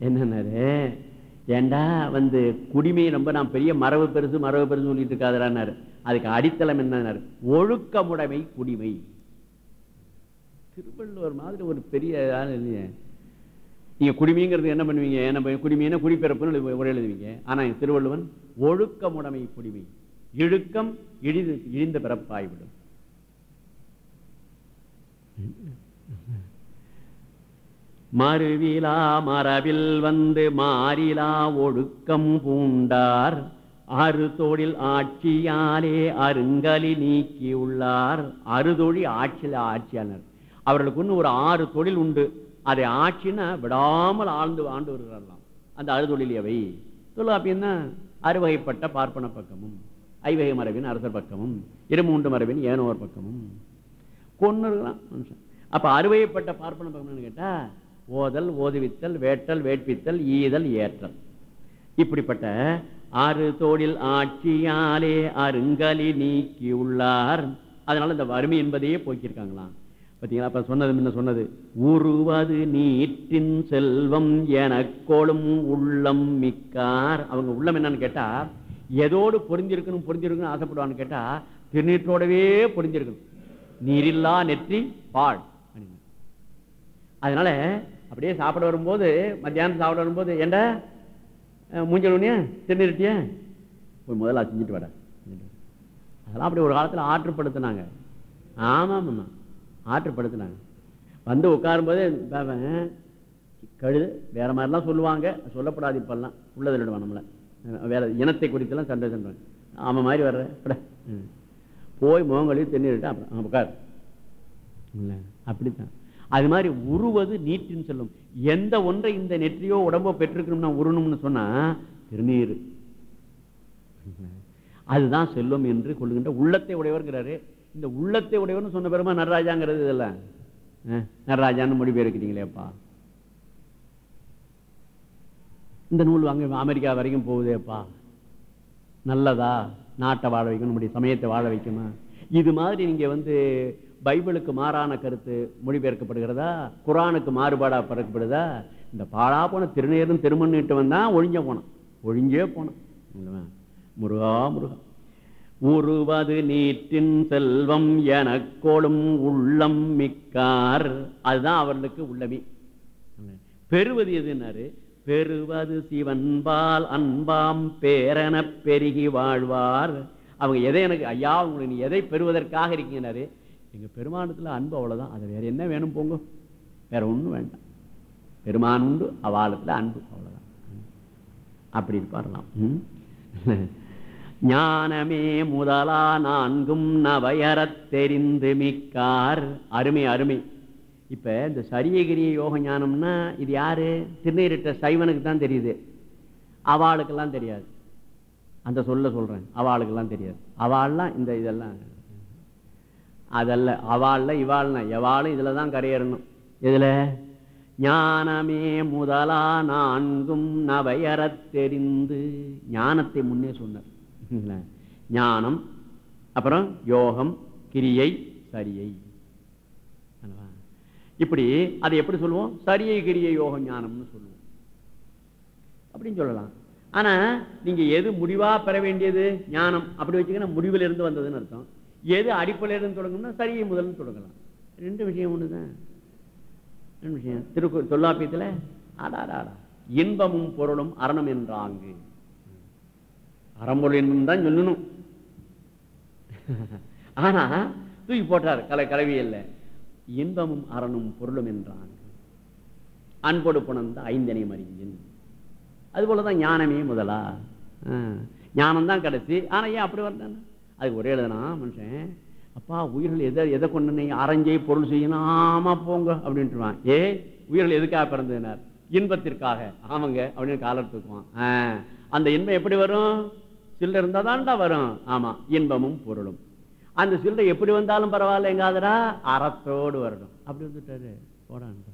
என்னன்னாரு? ஏண்டா வந்து குடிமை ரொம்ப நான் பெரிய மரபு பெருசு மரபு பெருசு சொல்லிட்டு இருக்காதுறான்னாரு. அதுக்கு அடித்தளம் என்னன்னாரு? ஒழுக்கமுடைமை குடிமை. திருவள்ளுவர் மாதிரி ஒரு பெரிய இல்லையே. நீங்க குடிமைங்கிறது என்ன பண்ணுவீங்க? என்ன பண்ணுவீங்க? குடிமைன்னா குடிப்பிறப்புன்னு உரை எழுதுவீங்க. ஆனா திருவள்ளுவன் ஒழுக்கமுடைமை குடிமை. இழுக்கம் இழிந்து இழிந்த பிறப்பாய்விடும். மறுவிலா மரபில் வந்து மாறிலா ஒழுக்கம் பூண்டார். அறுதொழில் ஆட்சியாலே அருங்கலி நீக்கியுள்ளார். அறுதொழி ஆட்சியில் ஆட்சியாளர். அவர்களுக்குன்னு ஒரு ஆறு தொழில் உண்டு. அதை ஆட்சின்னா விடாமல் ஆழ்ந்து ஆண்டு வருகிறார்களாம். அந்த அறுதொழில் எவை? தொல்லாப்பியன்னா அறுவகைப்பட்ட பார்ப்பன பக்கமும் ஐவகை மரபின் அரசர் பக்கமும் இருமூன்று மரபின் ஏனோர் பக்கமும். கொன்னு இருக்கலாம் மனுஷன். அப்ப அறுவைப்பட்ட பார்ப்பன பக்கம்னு கேட்டா ஓதல் ஓதுவித்தல் வேட்டல் வேட்பித்தல் ஈதல் ஏற்றல். இப்படிப்பட்ட ஆறு தோழில் ஆட்சியாலே அருங்கலி நீக்கியுள்ளார் அதனால இந்த வறுமை என்பதையே போக்கியிருக்காங்களாம். பார்த்தீங்களா? அப்ப சொன்னது முன்ன சொன்னது உருவது நீட்டின் செல்வம் எனக்கோளும் உள்ளம் மிக்கார். அவங்க உள்ளம் என்னன்னு கேட்டா எதோடு பொருந்திருக்கணும் பொருந்திருக்கணும் ஆசைப்படுவான்னு கேட்டா திருநீற்றோடவே பொருந்திருக்கணும். நீரில்லா நெற்றி பால் அதனால அப்படியே சாப்பிட வரும்போது மத்தியானம் சாப்பிட வரும்போது ஏண்டா அஹ், மூஞ்சல் உடனே திருநீரட்டிய போய் முதல்ல செஞ்சுட்டு வாடா. அதெல்லாம் அப்படி ஒரு காலத்தில் ஆற்றுப்படுத்தினாங்க. ஆமாம் ஆமாம் ஆற்றுப்படுத்தினாங்க. வந்து உட்காரும்போது பாவன் கழுது வேற மாதிரிலாம் சொல்லுவாங்க. சொல்லப்படாது இப்பெல்லாம். உள்ளதில்டுவான் நம்மளை. வேறு வேற இனத்தை குறித்தெல்லாம் சண்டை சண்டை ஆமாம் மாதிரி வர்ற. பட. ம். போய் முகங்களையும் தென்னிட்டு அப்புறம் உட்கார். இல்லை அப்படித்தான். அது மாதிரி உருவது நீட்டின்னு சொல்லும். எந்த ஒன்றை இந்த நெற்றியோ உடம்போ பெற்றிருக்கணும்னா உருணும்னு சொன்னா திருநீர். அதுதான் செல்லும் என்று கொள்ளுகின்ற உள்ளத்தை உடையவர்ங்கிறாரு இந்த உள்ளத்தை உடையவர்னு சொன்ன பெருமா நடராஜாங்கிறது இதெல்லாம். அஹ், நடராஜான்னு மொழிபெயர்க்கிறீங்களேப்பா இந்த நூல் அங்க அமெரிக்கா வரைக்கும் போகுதேப்பா. நல்லதா? நாட்டை வாழ வைக்கணும் நம்முடைய சமயத்தை வாழ வைக்கணும். இது மாதிரி நீங்க வந்து பைபிளுக்கு மாறான கருத்து மொழிபெயர்க்கப்படுகிறதா? குரானுக்கு மாறுபாடா பறக்கப்படுதா? இந்த பாழா போன திருநேரும் திருமண்ணிட்டு தான் ஒழிஞ்ச போனான். ஒழிஞ்சே போனான். முருகா முருகா. உருவது நீட்டின் செல்வம் எனக்கோளும் உள்ளம் மிக்கார். அதுதான் அவர்களுக்கு உள்ளமே. பெறுவது எதுனாரு பெறுவது சிவன்பால் அன்பாம் பேரன பெருகி வாழ்வார். அவங்க எதை எனக்கு ஐயா உங்களுக்கு நீ எதை பெறுவதற்காக இருக்கீங்கன்னாரு? எங்கள் பெருமானத்தில் அன்பு அவ்வளோதான் அது வேறு என்ன வேணும் போங்க? வேறு ஒன்றும் வேண்டாம். பெருமான் உண்டு அவாளத்தில் அன்பு அவ்வளோதான் அப்படி இருப்பாரலாம் ம்? ஞானமே முதலா நான்கும் நவயரத் தெரிந்து மிக்கார். அருமை அருமை. இப்போ இந்த சரியகிரிய யோக ஞானம்னா இது யார்? திருநீரிட்ட சைவனுக்கு தான் தெரியுது. அவாளுக்கெல்லாம் தெரியாது. அந்த சொல்ல சொல்கிறேன் அவாளுக்கெல்லாம் தெரியாது. அவாள்லாம் இந்த இதெல்லாம் அதல்ல அவாள்ல இவாள்னா எவாளும் இதில் தான் கரையேறணும். இதுல ஞானமே முதலா நான்கும் நவையறத் தெரிந்து. ஞானத்தை முன்னே சொன்னார். ஞானம் அப்புறம் யோகம் கிரியை சரியை. இப்படி அதை எப்படி சொல்லுவோம்? சரியை கிரியை யோகம் ஞானம்னு சொல்லுவோம். அப்படின்னு சொல்லலாம். ஆனா நீங்க எது முடிவா பெற வேண்டியது? ஞானம். அப்படி வச்சுக்கன்னா முடிவுல இருந்து வந்ததுன்னு அர்த்தம். எது அடிப்படையிலிருந்து தொடங்கணும்னா சரியை முதல்ல தொடங்கலாம். ரெண்டு விஷயம் ஒண்ணுதான் ரெண்டு விஷயம். திருக்கு தொல்லாப்பியத்துல? ஆடாடாடா இன்பமும் பொருளும் அரணம் என்றாங்கு. அறம்பொருள் இன்பம் தான் சொல்லணும். ஆனா தூக்கி போட்டார் கலை கலவியல்ல. இன்பமும் அரணும் பொருளும் என்றான் அன்பொடு புணர்ந்த ஐந்தனை மறிஞ்சின். அது போலதான் ஞானமே முதலா? ஞானம் தான் கடைசி. ஆனா ஏன் அப்படி வரணும் அதுக்கு ஒரே எழுதுனா மனுஷன் அப்பா உயிர்கள் எதை எதை கொண்டு நீ அரைஞ்சை பொருள் செய்யணும் ஆமா போங்க அப்படின்ட்டுருவான். ஏ உயிர்கள் எதுக்காக பிறந்ததுனார்? இன்பத்திற்காக. ஆமாங்க அப்படின்னு காலர் தூக்குவான். அந்த இன்பம் எப்படி வரும்? சில்லறை இருந்தால் தான்டா வரும். ஆமா இன்பமும் பொருளும். அந்த சில்லறை எப்படி வந்தாலும் பரவாயில்ல எங்காதரா அறத்தோடு வரணும் அப்படி வந்துட்டாரு. போடான்ட்டு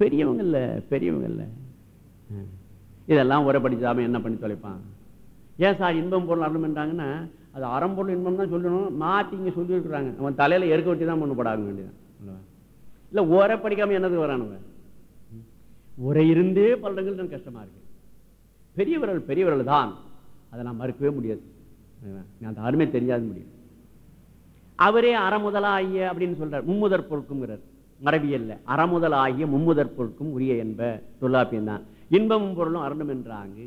பெரியவங்க இல்ல பெரியவங்க இல்லை. இதெல்லாம் உரை படிச்சாம என்ன பண்ணி தொலைப்பான்? ஏன் சார் இன்பம் பொருள் அருளும் என்றாங்கன்னா அது அறம்பொருள் இன்பம் தான் சொல்லணும். மாத்தி இங்க சொல்லி இருக்கிறாங்க அவன் தலையில எருக்க வச்சு தான் பண்ண போடாங்க வேண்டியதான் இல்ல உரை படிக்காம என்னது வரானுங்க? உரை இருந்தே பல இடங்கள் எனக்கு கஷ்டமா இருக்கு. பெரியவர்கள் பெரியவர்கள் தான். அதை நான் மறுக்கவே முடியாது. அந்த அருமை தெரியாது முடியும். அவரே அறமுதலாகிய அப்படின்னு சொல்றார். மும்முதற் பொருட்குங்கிறார் மரபியல்ல அறமுதலாகிய மும்முதற் பொருட்கும் உரிய என்ப தொல்லாப்பியம் தான். இன்பமும் பொருளும் அருணும் என்றாங்க.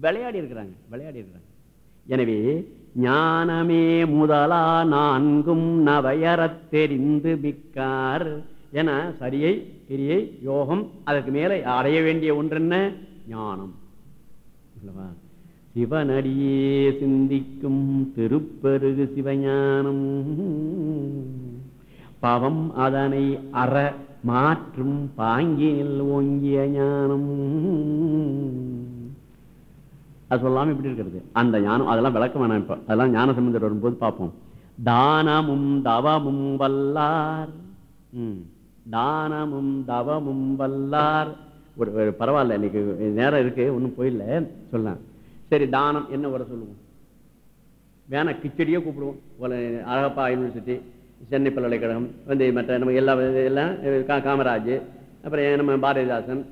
விளையாடி இருக்கிறாங்க விளையாடி இருக்கிறாங்க. எனவே ஞானமே முதலா நான்கும் நவையறத் தெரிந்து மிக்கார் என சரியை கிரியை யோகம் அதற்கு மேலே அடைய வேண்டிய ஒன்று என்ன ஞானம். அல்லவா? சிவனடியே சிந்திக்கும் திருப்பெருகு சிவஞானம். பவம் அதனை அற மாற்றும் பாங்கினில் ஓங்கிய ஞானம். அது சொல்லாமல் இப்படி இருக்கிறது? அந்த ஞானம் அதெல்லாம் விளக்க வேணாம் இப்போ. அதெல்லாம் ஞான சம்பந்தர் வரும்போது பார்ப்போம். தானமும் தவமும் வல்லார். ம். தானமும் தவமும் வல்லார். ஒரு பரவாயில்ல இன்னைக்கு நேரம் இருக்கு ஒன்றும் போயில்ல. சொல்லலாம். சரி தானம் என்ன வர சொல்லுவோம்? வேணா கிச்சடியே கூப்பிடுவோம். அழகப்பா யூனிவர்சிட்டி சென்னை பல்கலைக்கழகம் வந்து மற்ற நம்ம எல்லா எல்லாம் கா- காமராஜ் அப்புறம் நம்ம பாரதிதாசன்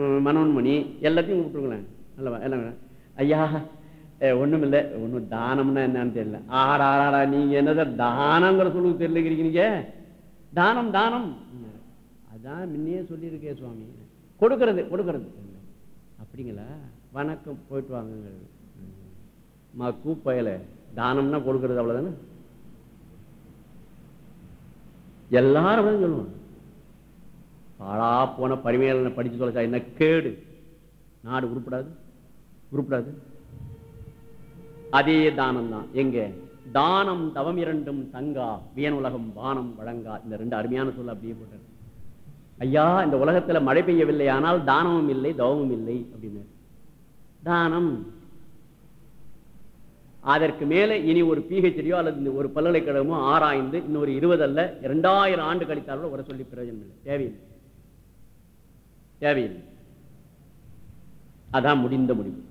மனோன்மணி எல்லாத்தையும் கூப்பிட்டுருங்களேன். அல்லவா எல்லாம் வேணாம். ஐயா ஒன்றும் இல்லை ஒன்றும் தானம்னா என்னன்னு தெரியல. ஆடா ஆடா நீங்க சார் தானங்கிற சொல்லுக்கு தெரியலங்கிறீங்க நீங்க? தானம் தானம். அதான் முன்னையே சொல்லியிருக்கேன் சுவாமி. கொடுக்கறது கொடுக்கறது. அப்படிங்களா? வணக்கம். போயிட்டு வாங்குங்கிறது மா கூப்பயல தானம்னா கொடுக்கறது அவ்வளவுதானே? எல்லாரும் சொல்லுவோம் சொல்லுவாங்க. பாழா போன பரிமையாளனை படிச்சு தொலைச்சா என்ன கேடு? நாடு உருப்படாது. உருப்படாது. அதே தானம் தான் எங்க? தானம் தவம் இரண்டும் தங்கா வியன் உலகம் வானம் வழங்கா. இந்த ரெண்டு அருமையான சொல் அப்படியே போட்டார் ஐயா இந்த உலகத்துல மழை பெய்யவில்லை ஆனால் தானமும் இல்லை தவமும் இல்லை அப்படின்னு. தானம். அதற்கு மேலே இனி ஒரு பிஹெச்டியோ அல்லது ஒரு பல்கலைக்கழகமோ ஆராய்ந்து இன்னொரு இருபது அல்ல இரண்டாயிரம் ஆண்டு கழித்தாலும் வர சொல்லி பிரயோஜனம் இல்லை தேவையில்லை. தேவையில்லை. அதான் முடிந்த முடிவு.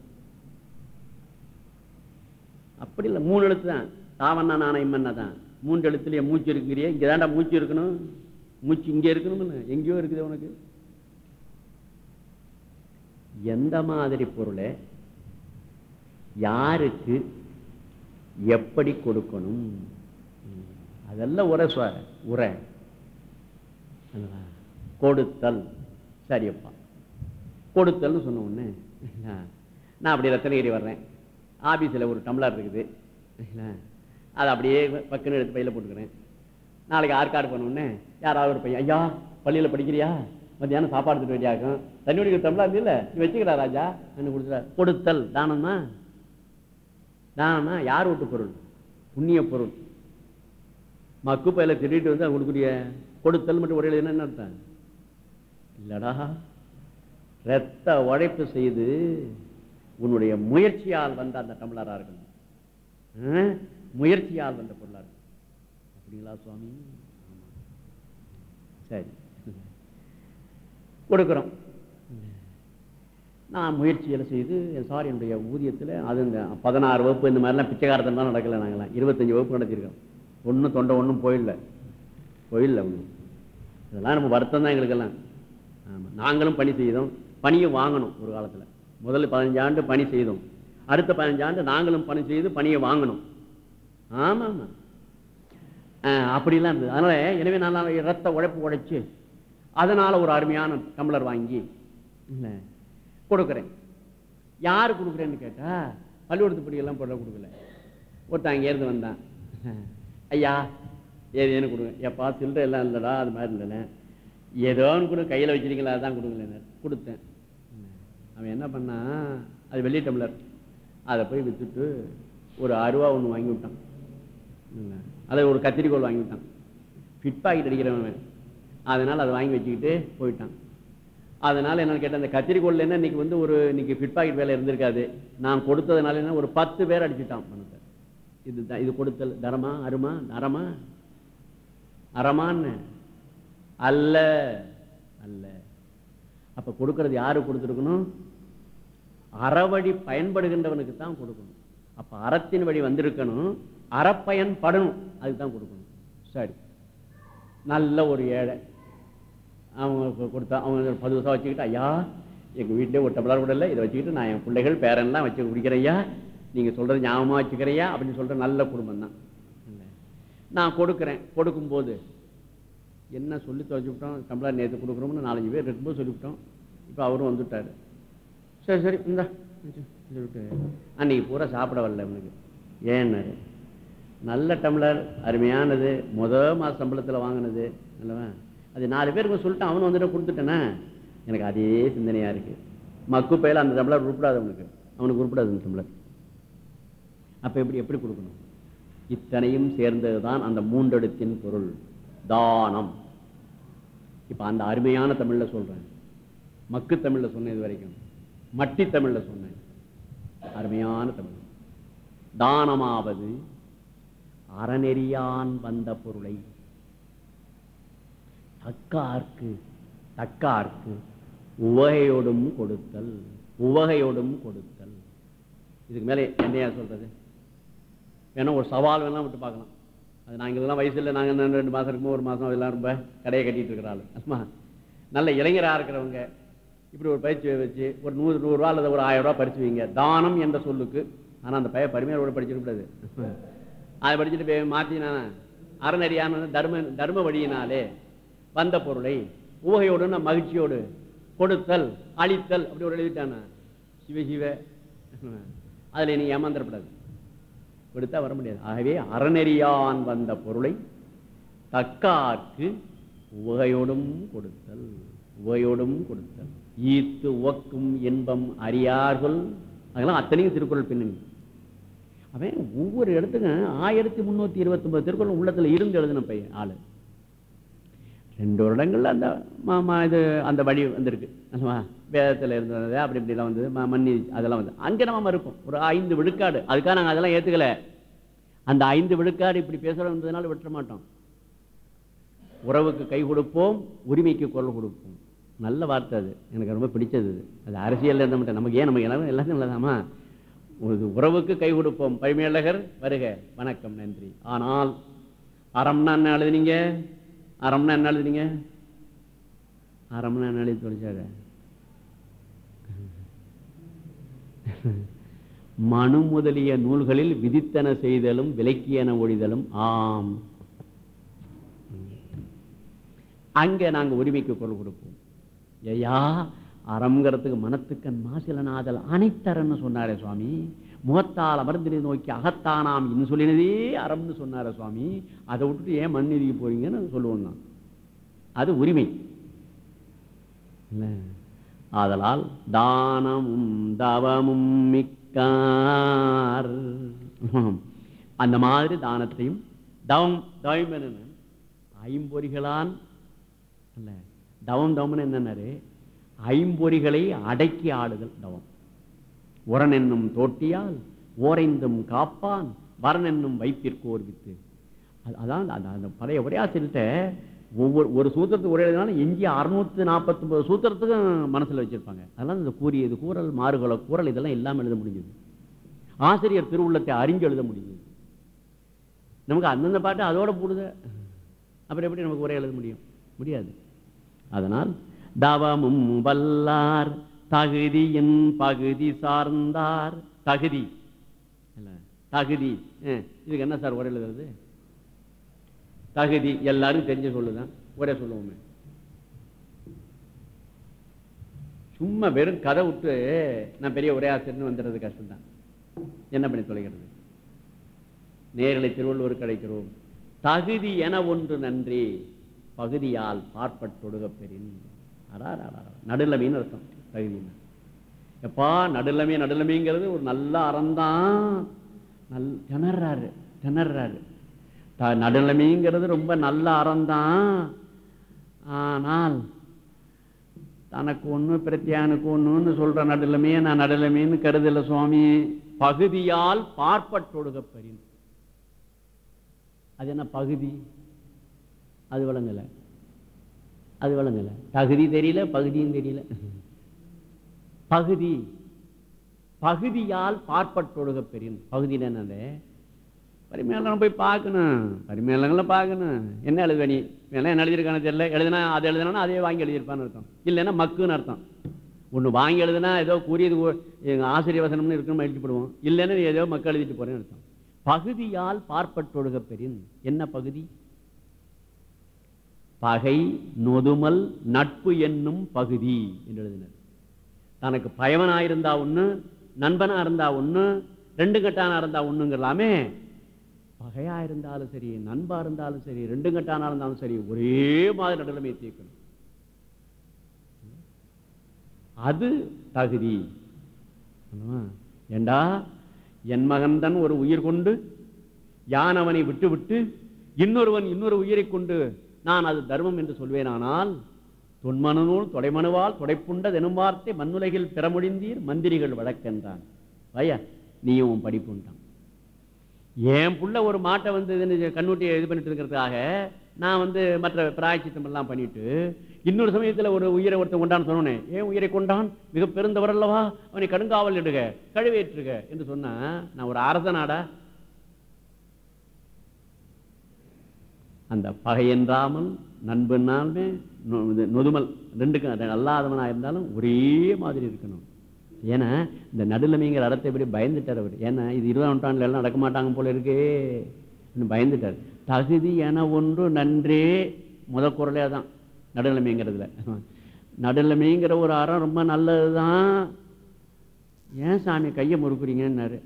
அப்படி இல்லை மூணு எழுத்து தான். தாவண்ணா நான இம்மன்னா தான். மூன்று எழுத்துலயே மூச்சு இருக்குங்கிறியே இங்கே தாண்டா மூச்சு இருக்கணும். மூச்சு இங்க இருக்கணும்னு எங்கேயோ இருக்குது உனக்கு. எந்த மாதிரி பொருளை யாருக்கு எப்படி கொடுக்கணும்? அதெல்லாம் உரை சுவ உரை. கொடுத்தல். சரியப்பா. கொடுத்தல்னு சொன்ன உடனே நான் அப்படி ரத்தனகிரி வர்றேன். ஆஃபீஸில் ஒரு டம்ளர் இருக்குது. சரிங்களா? அதை அப்படியே பக்குன்னு எடுத்து பையில போட்டுக்கிறேன். நாளைக்கு ஆற்காடு பண்ண உடனே யாராவது ஒரு பையன் ஐயா பள்ளியில் படிக்கிறியா? மத்தியானம் சாப்பாடு திட்டு வேண்டியாகும் தண்ணி குடிக்கிற டம்ளர் இல்லை நீ வச்சுக்கிறா ராஜா. என்ன கொடுத்துட்டா கொடுத்தல் தானம்னா தானமா யார் வீட்டு பொருள்? புண்ணிய பொருள். மக்கு பையில திருடிட்டு வந்து அவங்க கொடுக்கக்கூடிய கொடுத்தல் மட்டும் ஒரே என்ன அர்த்தம்? இல்லடா. ரத்த உழைப்பு செய்து உன்னுடைய முயற்சியால் வந்த அந்த டம்ளரா இருக்கணும் முயற்சியால் வந்த பொருளாக இருக்கணும் அப்படிங்களா சுவாமி? சரி. கொடுக்குறோம். நான் முயற்சியெல்லாம் செய்து சாரி என்னுடைய ஊதியத்தில் அது இந்த பதினாறு வகுப்பு இந்த மாதிரிலாம் பிச்சைக்காரத்தெல்லாம் நடக்கலை நாங்களாம் இருபத்தஞ்சி வகுப்பு நடத்திருக்கோம் ஒன்றும் தொண்டை ஒன்றும் போயிடல போயிடல ஒன்றும் இதெல்லாம் நம்ம வருத்தம் தான் எங்களுக்கெல்லாம். ஆமாம் நாங்களும் பணி செய்தோம். பணியை வாங்கணும் ஒரு காலத்தில். முதல்ல பதினஞ்சு ஆண்டு பணி செய்தோம். அடுத்த பதினஞ்சு ஆண்டு நாங்களும் பணி செய்து பணியை வாங்கணும் ஆமாம். ஆமாம் ஆஹ் அப்படிலாம் இருந்தது. அதனால எனவே நான் ரத்த உழைப்பு உடைச்சு அதனால ஒரு அருமையான டம்ளர் வாங்கி கொடுக்குறேன். யாரு கொடுக்குறேன்னு கேட்டா பள்ளிக்கூடத்து பிடிக்கெல்லாம் போட கொடுக்கல. ஒருத்தன் அங்கேருந்து வந்தான். ஐயா ஏதேன்னு கொடுங்க. எப்பா சில்லற எல்லாம் இல்லைடா அது மாதிரி இல்லைண்ணே ஏதோன்னு கூட கையில் வச்சிருக்கீங்களா அதான் கொடுங்களேன்னு கொடுத்தேன். அவன் என்ன பண்ணான் அது வெள்ளி டம்ளர். அதை போய் விற்றுட்டு ஒரு அருவா ஒன்று வாங்கி விட்டான். அதை ஒரு கத்திரிக்கோல் வாங்கி விட்டான். ஃபிட் பாக்கெட் அடிக்கிறவன் அதனால் அதை வாங்கி வச்சுக்கிட்டு போயிட்டான். அதனால் என்ன கேட்டேன் அந்த கத்திரிக்கோல்ல என்ன இன்னைக்கு வந்து ஒரு இன்னைக்கு ஃபிட் பாக்கெட் வேலை இருந்திருக்காது. நான் கொடுத்ததுனால என்ன ஒரு பத்து பேர் அடிச்சுட்டான் பணத்தை இது இது கொடுத்தல். தரமா அருமா தரமா அறமான்னு. அல்ல. அல்ல. அப்போ கொடுக்கறது யாரு கொடுத்துருக்கணும்? அறவழி பயன்படுகின்றவனுக்கு தான் கொடுக்கணும். அப்போ அறத்தின் வழி வந்திருக்கணும் அறப்பயன்படணும் அதுக்கு தான் கொடுக்கணும். சரி. நல்ல ஒரு ஏழை. அவங்க கொடுத்தா அவங்க ஒரு பத்து வருஷம் வச்சுக்கிட்டு ஐயா எங்கள் வீட்டிலே ஒரு டபுளார் கூட இல்லை இதை வச்சுக்கிட்டு நான் என் பிள்ளைகள் பேரன்லாம் வச்சு குடிக்கிறையா நீங்கள் சொல்கிறது ஞாபகமாக வச்சுக்கிறையா அப்படின்னு சொல்கிற நல்ல குடும்பம் தான் நான் கொடுக்குறேன். கொடுக்கும்போது என்ன சொல்லி தொலைச்சுவிட்டோம் டம்ளர் நேற்று கொடுக்குறோம்னு நாலஞ்சு பேர் இருக்கும்போது சொல்லிவிட்டோம் இப்போ அவரும் வந்துட்டார். சரி சரி இந்த. சொல்லிட்டு அன்னைக்கு பூரா சாப்பிட வரல இவனுக்கு. ஏன்னாரு? நல்ல டம்ளர் அருமையானது முத மாத சம்பளத்தில் வாங்கினது அல்லவா அது நாலு பேருக்கு சொல்லிட்டு அவனு வந்துட்டு கொடுத்துட்டேனே எனக்கு அதே சிந்தனையாக இருக்குது மக்கு அந்த டம்ளர் உருப்பிடாது அவனுக்கு. அவனுக்கு உருப்பிடாது அந்த டம்ளர். அப்போ எப்படி எப்படி கொடுக்கணும்? இத்தனையும் சேர்ந்தது தான் அந்த மூன்றெடுத்தின் பொருள். தானம். இப்போ அந்த அருமையான தமிழில் சொல்கிறேன் மக்கு தமிழில் சொன்ன இது வரைக்கும். மட்டி தமிழ்ல சொன்னேன். அருமையான தமிழ். தானமாவது அறநெறியான் வந்த பொருளை. தக்கார்க்கு தக்கார்க்கு உவகையோடும் கொடுத்தல் உவகையோடும் கொடுத்தல். இதுக்கு மேலே என்னையா சொல்றது? வேணா ஒரு சவால் வேணா விட்டு பார்க்கலாம். அது நாங்கள்லாம் வயசில் நாங்கள் ரெண்டு மாதம் இருக்குமோ ஒரு மாதம் எல்லாம் ரொம்ப கடையை கட்டிட்டு இருக்கிற ஆளு. நல்ல இளைஞராக இருக்கிறவங்க இப்படி ஒரு பயிற்சி வச்சு ஒரு நூறு நூறுரூவா அல்லது ஒரு ஆயிரம் ரூபா படிச்சு வைங்க. தானம் என்ற சொல்லுக்கு. ஆனால் அந்த பையன் பரிமையோட படிச்சிருக்கூடாது அதை படிச்சுட்டு போய் மாற்றி அறநறியான தர்ம தர்ம வழியினாலே வந்த பொருளை ஊகையோடு நான் மகிழ்ச்சியோடு கொடுத்தல் அழித்தல் அப்படி ஒரு எழுதிட்டானா? சிவ சிவ. அதில் நீ ஏமாந்துடக்கூடாது கொடுத்தா வர முடியாது. ஆகவே அறநெறியான் வந்த பொருளை தக்காக்கு உகையோடும் கொடுத்தல் உகையோடும் கொடுத்தல். ஈத்து ஒக்கும் இன்பம் அறியார்கள். அதெல்லாம் அத்தனையும் திருக்குறள் பின்னணி. அவன் ஒவ்வொரு இடத்துக்கும் ஆயிரத்தி முந்நூற்றி இருபத்தொன்பது திருக்குறள் உள்ளத்துல இருந்து எழுதின பையன் ஆளு. ரெண்டு வருடங்கள்ல அந்த மாமா இது அந்த வழி வந்திருக்கு. அல்லவா வேதத்தில் இருந்தது அப்படி இப்படிலாம் வந்தது மண்ணி மன்னி அதெல்லாம் வந்து அங்கே நம்ம இருக்கும் ஒரு ஐந்து விழுக்காடு. அதுக்காக நாங்கள் அதெல்லாம் ஏற்றுக்கல அந்த ஐந்து விழுக்காடு இப்படி பேசுகிறதுனால விட்டுற மாட்டோம். உறவுக்கு கை கொடுப்போம் உரிமைக்கு குரல் கொடுப்போம். நல்ல வார்த்தை அது. எனக்கு ரொம்ப பிடிச்சது அது. அது அரசியல் இருந்த மட்டும் நமக்கு ஏன் நமக்கு எல்லாரும் எல்லாத்தையும் நல்லதாமா? ஒரு உறவுக்கு கை கொடுப்போம். பழமையழகர் வருக. வணக்கம் நன்றி. ஆனால் அறம்னா என்ன எழுதுனீங்க அறம்னா என்ன எழுதுனீங்க அறம்னா என்ன எழுதி தொலைச்சாரு? மனு முதலிய நூல்களில் விதித்தன செய்தலும் விலக்கியன ஒழிதலும் ஆம். அங்க நாங்க உரிமைக்கு குரல் கொடுப்போம். ஏயா அறம்ங்கிறதுக்கு மனத்துக்கண் மாசிலநாதல் அனைத்தரன்னு சொன்னாரே சுவாமி. முகத்தால் அமர்ந்தினை நோக்கி அகத்தானாம் இன்னும் சொல்லினதே அறம்னு சொன்னாரே சுவாமி. அதை விட்டுட்டு ஏன் மண் எழுதி போறீங்கன்னு சொல்லுவோம் நான். அது உரிமை. இல்ல? ஆதலால் தானமும் தவமும் மிக்கார். அந்த மாதிரி தானத்தையும் தவம் தவம் என்னன்னு? ஐம்பொறிகளான். அல்ல தவம் தவம்னு என்னன்னாரு? ஐம்பொறிகளை அடக்கி ஆடுதல் தவம். உரன் என்னும் தோட்டியால் ஓரைந்தும் காப்பான் வரன் என்னும் வைப்பிற்கு ஓர்வித்து அதான் அந்த அந்த பழைய உரையாசிரிட்ட ஒவ்வொரு ஒரு சூத்திரத்துக்கு ஒரே எழுதினாலும் எஞ்சி அறுநூத்தி நாற்பத்தொன்பது சூத்திரத்துக்கும் மனசுல வச்சிருப்பாங்க. அதெல்லாம் இந்த கூறியது கூறல் மாறுகொல கூறல் இதெல்லாம் இல்லாமல் எழுத முடிஞ்சது. ஆசிரியர் திருவுள்ளத்தை அறிஞ்சு எழுத முடிஞ்சது. நமக்கு அந்தந்த பாட்டு அதோட போடுத அப்புறம் எப்படி நமக்கு உரை எழுத முடியும்? முடியாது. அதனால் தவமும் வல்லார் தகுதியின் பகுதி சார்ந்தார். தகுதி. தகுதி. இதுக்கு என்ன சார் உரை எழுதுறது? தகுதி. எல்லாரும் தெரிஞ்ச சொல்லுதான் ஒரே சொல்லுவோமே. சும்மா வெறும் கதை விட்டு நான் பெரிய உரையாசிரியர்னு வந்துடுறது கஷ்டம்தான். என்ன பண்ணி தொலைகிறது? நேரலை திருவள்ளுவர் கிடைக்கிறோம். தகுதி என ஒன்று நன்றி. பகுதியால் பார்ப்பட்டொடுக பெறின் நடுநிலைமைன்னு அர்த்தம். தகுதின்னு. எப்பா நடுநிலைமை நடுநிலைமைங்கிறது ஒரு நல்ல அறந்தான் நல் திணறாரு திணறாரு. த நடுநிலைமைங்கிறது ரொம்ப நல்ல அறந்தான் ஆனால் தனக்கு ஒன்று பிரத்தியானுக்கு ஒன்றுன்னு சொல்ற நடுநிலைமையே நான் நடுநிலைமைன்னு கருதல சுவாமி. பகுதியால் பார்ப்பட்டொடுகப்பறின் அது என்ன பகுதி? அது விளங்கலை அது விளங்கலை தகுதி தெரியல பகுதியும் தெரியல. பகுதி. பகுதியால் பார்ப்பட்டொழுக பெரியன். பகுதியில் என்னது? பரிமையாளம் போய் பார்க்கணும். பரிமையாளங்களை பார்க்கணும். என்ன எழுதுவே நீ? வேணா என்ன எழுதியிருக்கானு தெரியல. எழுதுனா அது எழுதுனா அதே வாங்கி எழுதியிருப்பான்னு அர்த்தம். இல்லைன்னா மக்குன்னு அர்த்தம். ஒன்று வாங்கி எழுதுனா ஏதோ கூறியது எங்கள் எங்க ஆசிரியர் வசனம்னு இருக்குன்னு எழுதிப்படுவோம் இல்லைன்னா நீ ஏதோ மக்கள் எழுதிட்டு போறேன்னு அர்த்தம். பகுதியால் பார்ப்பட்டொழுக பெரியன். என்ன பகுதி? பகை நொதுமல் நட்பு என்னும் பகுதி என்று எழுதினர். தனக்கு பயவனா இருந்தா ஒண்ணு நண்பனா இருந்தா ஒண்ணு ரெண்டு கட்டானா இருந்தா ஒண்ணுங்கலாமே பகையா இருந்தாலும் சரி நண்பா இருந்தாலும் சரி ரெண்டு கட்டானா இருந்தாலும் சரி ஒரே மாதிரி நடுநிலைமை தீர்க்கணும் அது தகுதி. ஏண்டா? என் மகன்தான் ஒரு உயிர் கொண்டு யான் அவனை விட்டு விட்டு இன்னொருவன் இன்னொரு உயிரை கொண்டு நான் அது தர்மம் என்று சொல்வேனானால் தொன்மனநூல் தொடைமனுவால் தொடைப்புண்ட தெனும் வார்த்தை மண்ணுலகில் பெறமுடிந்தீர் மந்திரிகள் வழக்கென்றான். ஐயா நீயும் உன் என் புள்ள ஒரு மாட்டை வந்து கண்ணூட்டியை கண்ணூட்டி இது பண்ணிட்டு இருக்கிறதுக்காக நான் வந்து மற்ற பிராய்ச்சித்தம் எல்லாம் பண்ணிட்டு இன்னொரு சமயத்துல ஒரு உயிரை ஒருத்தன் கொண்டான்னு சொன்னேன் ஏன் உயிரை கொண்டான்? மிக பெருந்தவர் அல்லவா? அவனை கடுங்காவல் இடுக கழுவேற்றுக என்று சொன்ன நான் ஒரு அரசனாடா அந்த பகை என்றாமல் நண்பனாலுமே நொ- நொதுமல் ரெண்டுக்கும் அல்லாதவனாக இருந்தாலும் ஒரே மாதிரி இருக்கணும். ஏன்னா இந்த நடுநிலைமைங்கிற அடத்தை எப்படி பயந்துட்டார் அவர். ஏன்னா இது இருபதாம் நூற்றாண்டுல எல்லாம் நடக்க மாட்டாங்க போல இருக்கே. பயந்துட்டார். தகுதி என ஒன்று நன்றே முத குரலே தான் நடுநிலைமைங்கிறதுல நடுநிலைமைங்கிற ஒரு அறம் ரொம்ப நல்லதுதான். ஏன் சாமி கையை முறுக்குறீங்கன்னாரு?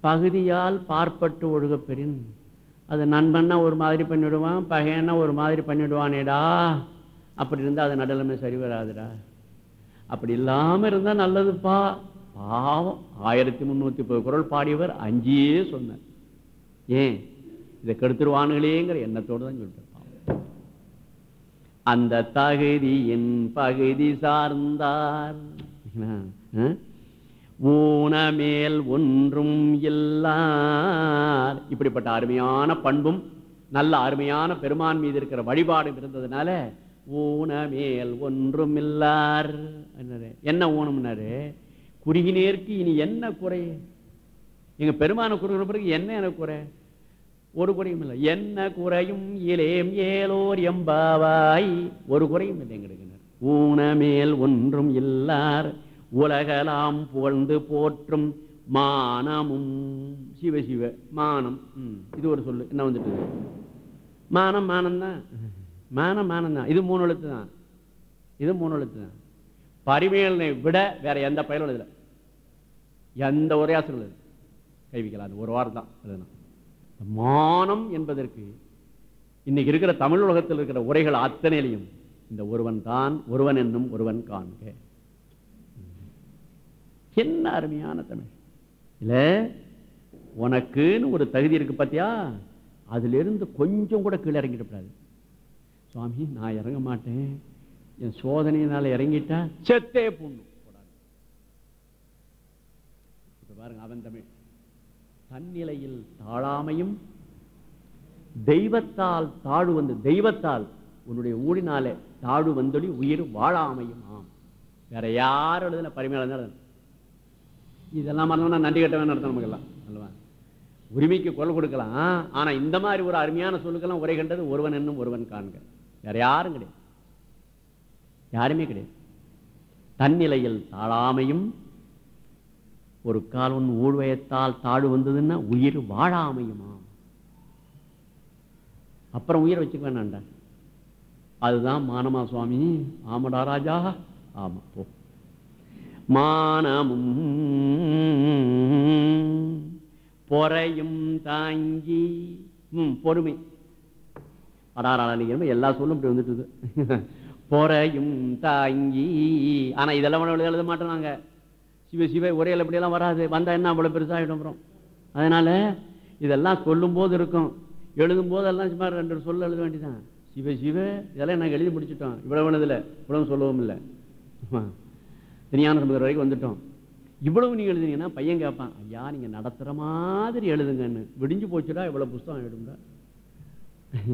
பகுதியால் பார்ப்பட்டு ஒழுகப்பெறின் அது நண்பன்னா ஒரு மாதிரி பண்ணிவிடுவான் பகையன்னா ஒரு மாதிரி பண்ணிவிடுவானேடா அப்படி இருந்தால் அது நடலமே சரி வராதுடா. அப்படி இல்லாம இருந்தா நல்லதுப்பா. பாவம் ஆயிரத்தி முன்னூத்தி முப்பது குரல் பாடியவர் அஞ்சியே சொன்னார். ஏன்? இதை கெடுத்துருவானுங்களேங்கிற எண்ணத்தோடு தான் சொல்லிட்டார் அந்த தகுதியின் பகுதி சார்ந்தார். ஊனமேல் ஒன்றும் இல்லார். இப்படிப்பட்ட அருமையான பண்பும் நல்ல அருமையான பெருமான் மீது இருக்கிற வழிபாடும் இருந்ததுனால ஊனமேல் ஒன்றும் இல்லார். என்ன ஊனம்னாரு? குறுகினேருக்கு இனி என்ன குறை? எங்க பெருமான குறுகிற பிறகு என்ன எனக்கு குறை? ஒரு குறையும் இல்லை. என்ன குறையும் இலேம் ஏலோர் எம்பாவாய். ஒரு குறையும் இல்லை எங்களுக்கு. ஊனமேல் ஒன்றும் இல்லார். உலகலாம் புகழ்ந்து போற்றும் மானமும். சிவ சிவ மானம். இது ஒரு சொல்லு. என்ன வந்துட்டு மானம் மானம் தான். மானம் மானம் தான். இது மூணு எழுத்து தான். இது மூணு எழுத்து தான். பரிமையலை விட வேற எந்த பயனும் எழுதல எந்த உரையாசனம் எழுது கைவிக்கலாம் அது ஒரு வாரம் தான். எழுதணும் மானம் என்பதற்கு இன்னைக்கு இருக்கிற தமிழ் உலகத்தில் இருக்கிற உரைகள் அத்தனையிலையும் இந்த ஒருவன் தான் ஒருவன் என்னும் ஒருவன் காண்க. என்ன அருமையான தமிழ்? இல்ல உனக்குன்னு ஒரு தகுதி இருக்கு பார்த்தியா அதுல இருந்து கொஞ்சம் கூட கீழே இறங்கிடக்கூடாது சுவாமி நான் இறங்க மாட்டேன். என் சோதனையினால இறங்கிட்டா செத்தே புண்ணும் இப்ப பாருங்க அவன் தமிழ். தன்னிலையில் தாழாமையும் தெய்வத்தால் தாழ்வு வந்து தெய்வத்தால் உன்னுடைய ஊழினாலே தாழ்வு வந்தொழி உயிர் வாழாமையும் ஆம் வேற யார் எழுதுன பரிமையாளர் இதெல்லாம் மறந்தோம்னா நன்றி கட்டவே நடத்தணும் நமக்கெல்லாம். அல்லவா? உரிமைக்கு குரல் கொடுக்கலாம். ஆனால் இந்த மாதிரி ஒரு அருமையான சொல்லுக்கெல்லாம் உரை கண்டது ஒருவன் என்னும் ஒருவன் காண்க. வேற யாரும் கிடையாது. யாருமே கிடையாது. தன்னிலையில் தாழாமையும் ஒரு கால் உன் ஊழ்வயத்தால் தாழ் வந்ததுன்னா உயிர் வாழாமையுமா அப்புறம் உயிரை வச்சுக்க வேணாண்டா அதுதான் மானமா சுவாமி. ஆமடா ராஜா. ஆமா போ. மானமும் பொறையும் தாங்கி பொறுமை. அடாராளிங்க எல்லா சொல்லும் இப்படி வந்துட்டு பொறையும் தாங்கி ஆனா இதெல்லாம் எழுத மாட்டோம் நாங்க சிவ சிவ உரையில் இப்படியெல்லாம் வராது. வந்தா என்ன அவ்வளவு பெருசாகிடும் அப்புறம்? அதனால இதெல்லாம் சொல்லும் போது இருக்கும். எழுதும் போதெல்லாம் சும்மா ரெண்டு சொல்ல எழுத வேண்டியதான் சிவ சிவ இதெல்லாம் நாங்கள் எழுதி முடிச்சிட்டோம். இவ்வளவு வேணதில்லை இவ்வளவு சொல்லவும் இல்லை. திருஞான சமுதிரம் வரைக்கும் வந்துட்டோம். இவ்வளவு நீங்க எழுதுனீங்கன்னா பையன் கேட்பான் ஐயா நீங்க நடத்துற மாதிரி எழுதுங்கன்னு. விடிஞ்சு போச்சுடா இவ்வளவு புஸ்தகம் எழுதும்டா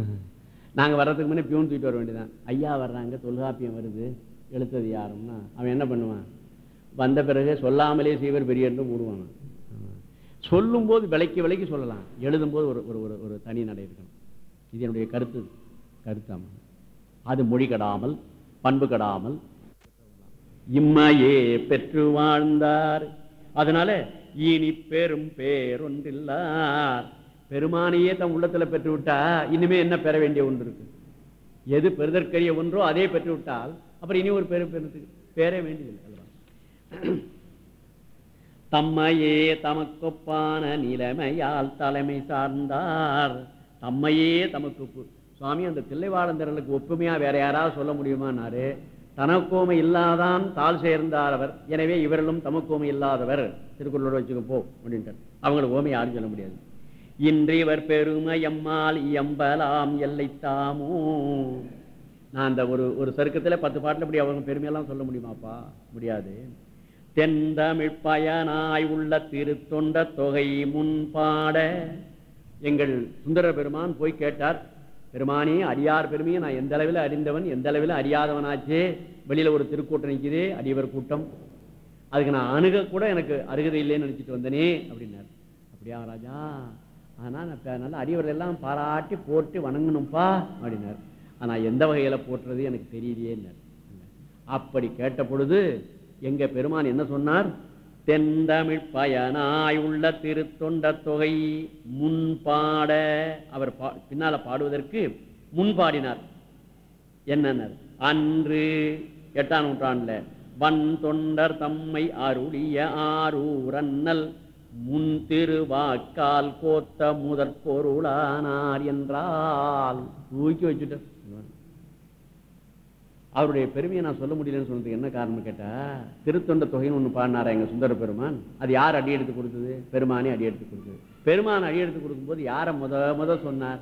நாங்க வர்றதுக்கு முன்னே பியூன் தூக்கிட்டு வர வேண்டியதான் ஐயா வர்றாங்க தொல்காப்பியம் வருது எழுத்தது யாருன்னா? அவன் என்ன பண்ணுவான்? வந்த பிறகு சொல்லாமலே செய்வர் பெரிய என்று மூடுவான். சொல்லும்போது விலைக்கு விலைக்கு சொல்லலாம். எழுதும்போது ஒரு ஒரு ஒரு ஒரு தனி நடை இருக்கணும். இது என்னுடைய கருத்து. கருத்தாம அது மொழி கடாமல் பண்பு கடாமல் இம்மையே பெற்று வாழ்ந்தார். அதனால இனி பெரும் பேரொன்றில்லார். பெருமானையே தம் உள்ளத்துல பெற்று விட்டா இனிமே என்ன பெற வேண்டிய ஒன்று இருக்கு? எது பெறுதற்கரிய ஒன்றோ அதே பெற்று விட்டால் அப்புறம் இனி ஒரு பேரு பெறத்துக்கு பேரே வேண்டியதில்லை தம்மையே தமக்கொப்பான நிலைமையால் தலைமை சார்ந்தார். தம்மையே தமக்கு சுவாமி அந்த தில்லைவாழந்தர்களுக்கு ஒப்புமையா வேற யாராவது சொல்ல முடியுமான்னாரு தனக்கோமை இல்லாதான் தாழ் சேர்ந்தார் அவர். எனவே இவர்களும் தமக்கோமை இல்லாதவர். திருக்குறளோட வச்சுக்க போ அப்படின்ட்டு அவங்களுக்கு ஓமை யாரும் சொல்ல முடியாது. இன்று இவர் பெருமை எம்பலாம் எல்லை தாமோ. நான் அந்த ஒரு ஒரு சருக்கத்துல பத்து பாட்டுல இப்படி அவங்க பெருமையெல்லாம் சொல்ல முடியுமாப்பா? முடியாது. தென்தமிழ் பயனாய் உள்ள திருத்தொண்ட தொகை முன்பாட எங்கள் சுந்தர பெருமான் போய் கேட்டார் பெருமானே அடியார் பெருமையை நான் எந்த அளவில் அறிந்தவன் எந்த அளவில் அறியாதவனாச்சே? வெளியில ஒரு திருக்கூட்டம் நிற்கிதே அடியவர் கூட்டம். அதுக்கு நான் அணுக கூட எனக்கு அருகதை இல்லைன்னு நினைச்சிட்டு வந்தனே அப்படின்னார். அப்படியா ராஜா? ஆனால் நான் நல்ல அடியவர்கள் எல்லாம் பாராட்டி போட்டு வணங்கணும்ப்பா அப்படின்னார். ஆனா எந்த வகையில போட்டுறது எனக்கு தெரியலையேன்னார் அப்படி கேட்ட பொழுது எங்க பெருமான் என்ன சொன்னார்? தென்தமிழ் பயனாய் உள்ள திருத்தொண்ட தொகை முன்பாட அவர் பா- பின்னால பாடுவதற்கு முன்பாடினார் என்னன்னார்? அன்று எட்டாம் நூற்றாண்டுல வன் தொண்டர் தம்மை அருளிய ஆரூரன்னல் முன் திருவாக்கால் கோத்த முதற் பொருளானார் என்றால். ஊக்கி வச்சுட்ட அவருடைய பெருமையை நான் சொல்ல முடியலன்னு சொன்னதுக்கு என்ன காரணம் கேட்டா திருத்தொண்ட தொகைன்னு ஒண்ணு பாடினாரா எங்க சுந்தர பெருமான்? அது யார் அடி எடுத்து கொடுத்தது? பெருமானே அடி எடுத்து கொடுத்தது. பெருமான் அடி எடுத்து கொடுக்கும்போது யாரை முத முத சொன்னார்?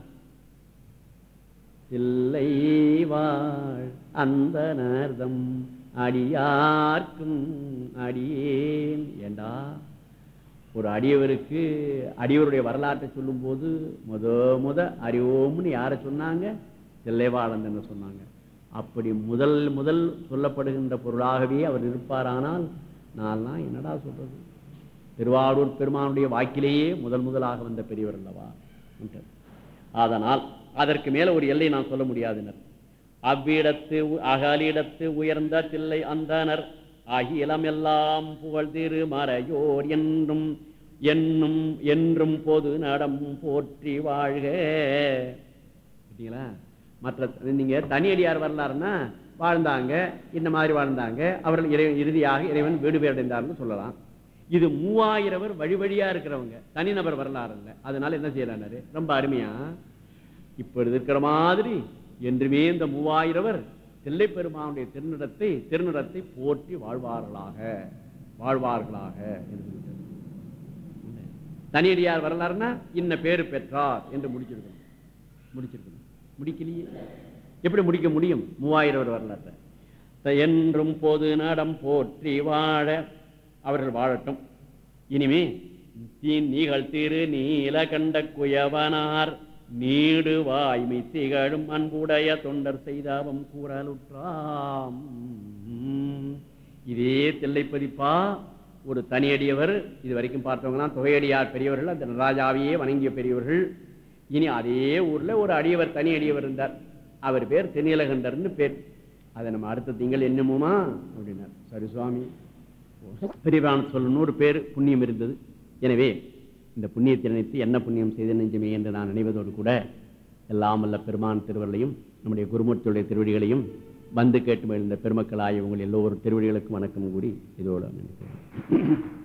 இல்லை வாழ் அந்த நர்தம் அடியார்க்கும் அடியேன் ஏண்டா ஒரு அடியவருக்கு அடியவருடைய வரலாற்றை சொல்லும்போது முத முத அறிவோம்னு யாரை சொன்னாங்க? தில்லைவாழந்தன்னு சொன்னாங்க. அப்படி முதல் முதல் சொல்லப்படுகின்ற பொருளாகவே அவர் இருப்பாரானால் நான்லாம் என்னடா சொல்றது? திருவாரூர் பெருமானுடைய வாக்கிலேயே முதல் முதலாக வந்த பெரியவர் அல்லவா? அதனால் அதற்கு மேல ஒரு எல்லை நான் சொல்ல முடியாதுனர். அவ்விடத்து உ- அகலிடத்து உயர்ந்த தில்லை அந்தனர். அகிலம் எல்லாம் புகழ் திருமறையோர் என்றும் என்னும் என்றும் பொது நடம் போற்றி வாழ்க. மற்ற நீங்க தனியடியார் வரலாறுன்னா வாழ்ந்தாங்க இந்த மாதிரி வாழ்ந்தாங்க அவர்கள் இறை இறுதியாக இறைவன் வீடு சொல்லலாம். இது மூவாயிரவர் வழி வழியா இருக்கிறவங்க. தனிநபர் வரலாறு இல்லை. அதனால என்ன செய்யறாரு ரொம்ப அருமையா இப்பொழுது இருக்கிற மாதிரி என்றுமே இந்த மூவாயிரவர் தில்லை பெருமானுடைய திருநிடத்தை திருநிடத்தை போற்றி வாழ்வார்களாக வாழ்வார்களாக என்று தனியடியார் வரலாறுனா இன்ன பேரு பெற்றார் என்று முடிச்சிருக்கணும். முடிச்சிருக்கணும். முடிக்கலையே. எப்படி முடிக்க முடியும் மூவாயிரம் வரலாற்றை? என்றும் பொது நடம் போற்றி வாழ அவர்கள் வாழட்டும். இனிமே தீ- நீகள் திரு நீலகண்ட குயவனார். நீடு வாய்மை திகழும் அன்புடைய தொண்டர் செய்தாவம் கூறலுற்றாம். இதே தில்லைப்பதிப்பா ஒரு தனியடியவர் இது வரைக்கும் பார்த்தவங்கலாம் தொகையடியார் பெரியவர்கள் அந்த நடராஜாவையே வணங்கிய பெரியவர்கள். இனி அதே ஊர்ல ஒரு அடியவர் தனி அடியவர் இருந்தார். அவர் பேர் தென்னிலகண்டர்னு பேர். அதை நம்ம அடுத்த திங்கள் என்னமுமா? அப்படின்னார். சரி சுவாமி. பெரியவான சொல்லணும்னு ஒரு பேர் புண்ணியம் இருந்தது. எனவே இந்த புண்ணியத்தை நினைத்து என்ன புண்ணியம் செய்த நெஞ்சுமே என்று நான் நினைவதோடு கூட எல்லாம் அல்ல பெருமான் திருவர்களையும் நம்முடைய குருமூர்த்தியுடைய திருவடிகளையும் வந்து கேட்டு மகிழ்ந்த பெருமக்களாய் உங்கள் எல்லோரும் திருவடிகளுக்கும் வணக்கம் கூறி இதோடு நினைக்கிறேன்.